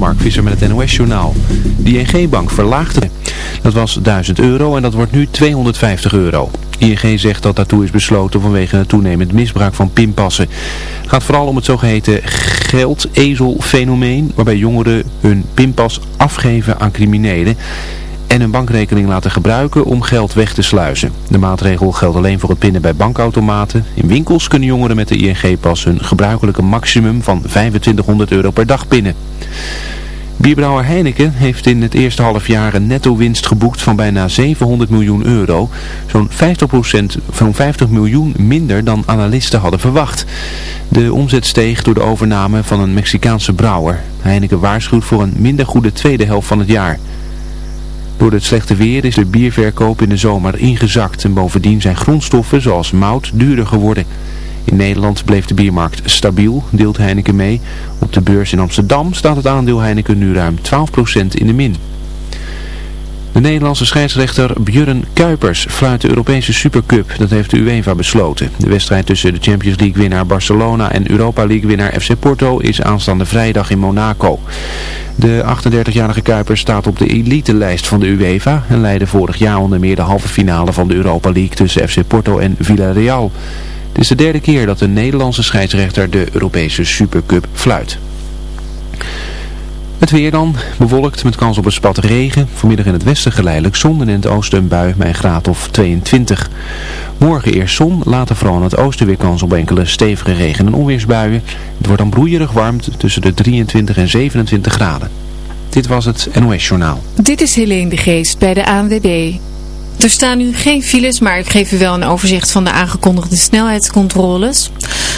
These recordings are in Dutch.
Mark Visser met het NOS-journaal. De ING-bank verlaagde. Dat was 1000 euro en dat wordt nu 250 euro. ING zegt dat daartoe is besloten vanwege het toenemend misbruik van pinpassen. Het gaat vooral om het zogeheten geld-ezel-fenomeen, waarbij jongeren hun pinpas afgeven aan criminelen en hun bankrekening laten gebruiken om geld weg te sluizen. De maatregel geldt alleen voor het pinnen bij bankautomaten. In winkels kunnen jongeren met de ING-pas hun gebruikelijke maximum van 2500 euro per dag pinnen. Bierbrouwer Heineken heeft in het eerste half jaar een netto winst geboekt van bijna 700 miljoen euro. Zo'n 50%, van 50 miljoen minder dan analisten hadden verwacht. De omzet steeg door de overname van een Mexicaanse brouwer. Heineken waarschuwt voor een minder goede tweede helft van het jaar. Door het slechte weer is de bierverkoop in de zomer ingezakt en bovendien zijn grondstoffen zoals mout duurder geworden. In Nederland bleef de biermarkt stabiel, deelt Heineken mee. Op de beurs in Amsterdam staat het aandeel Heineken nu ruim 12% in de min. De Nederlandse scheidsrechter Björn Kuipers fluit de Europese Supercup. Dat heeft de UEFA besloten. De wedstrijd tussen de Champions League winnaar Barcelona en Europa League winnaar FC Porto is aanstaande vrijdag in Monaco. De 38-jarige Kuipers staat op de elite-lijst van de UEFA en leidde vorig jaar onder meer de halve finale van de Europa League tussen FC Porto en Villarreal. Het is de derde keer dat een Nederlandse scheidsrechter de Europese Supercup fluit. Het weer dan, bewolkt met kans op een spat regen. Vanmiddag in het westen geleidelijk zon en in het oosten een bui bij een graad of 22. Morgen eerst zon, later vooral in het oosten weer kans op enkele stevige regen- en onweersbuien. Het wordt dan broeierig warm tussen de 23 en 27 graden. Dit was het NOS Journaal. Dit is Helene de Geest bij de ANWB. Er staan nu geen files, maar ik geef u wel een overzicht van de aangekondigde snelheidscontroles.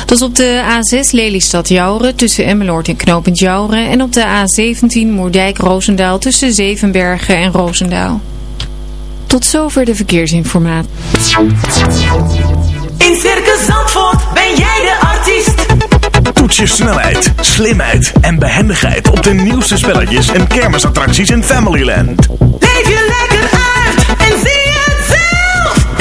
Dat is op de A6 Lelystad-Jouren tussen Emmeloord en Knopend Jouren en op de A17 Moerdijk-Roosendaal tussen Zevenbergen en Roosendaal. Tot zover de verkeersinformatie. In Circus Zandvoort ben jij de artiest. Toets je snelheid, slimheid en behendigheid op de nieuwste spelletjes en kermisattracties in Familyland. Leef je lekker uit en zie.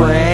way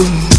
Ooh.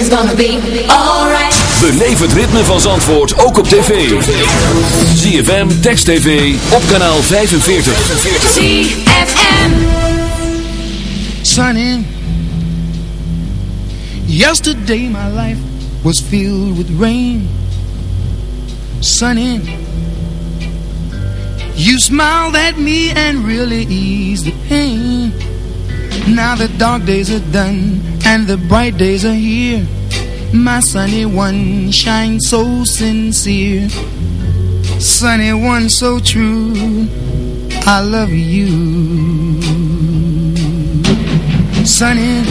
everything's gonna be alright. Beleef het ritme van Zandvoort ook op tv. ZFM, Text TV, op kanaal 45. ZFM. Sunny. Yesterday my life was filled with rain. Sunny. You smiled at me and really eased the pain. Now the dark days are done and the bright days are here. My sunny one shines so sincere, sunny one so true. I love you, sunny.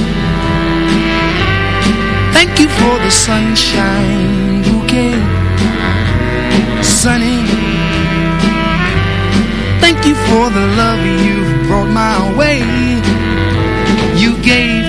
Thank you for the sunshine bouquet, sunny. Thank you for the love you brought my way. You gave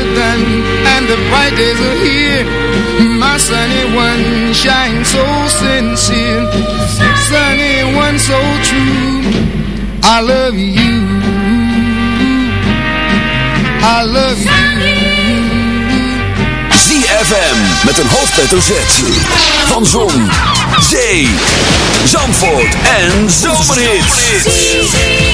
are done and the bright days are here. My sunny one shines so sincere. Sunny one so true. I love you. I love you. ZFM met een hoofdletter Z. Van Zon, Zee, Zandvoort en Zomerhits.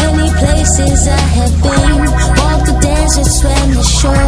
many places I have been. Walk the deserts when the shore.